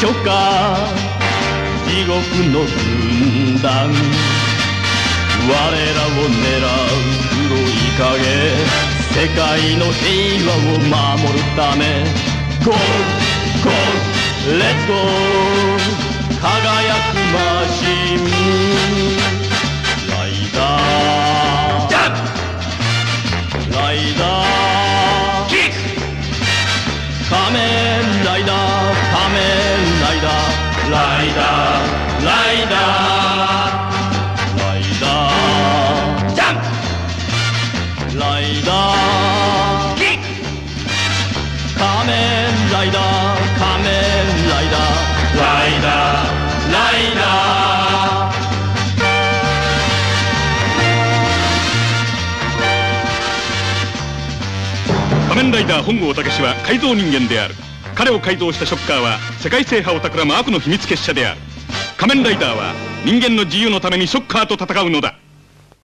初夏地獄の軍団我らを狙う黒い影世界の平和を守るため Go! Go! Let's go! 輝くマシンライダーライダーライダーライダーライダージャンプライダー。キック仮面ライダー仮面ライダーライダーライダー仮面ライダー本郷武は改造人間である。彼を改造したショッカーは世界制覇を企む悪の秘密結社である。仮面ライダーは人間の自由のためにショッカーと戦うのだ。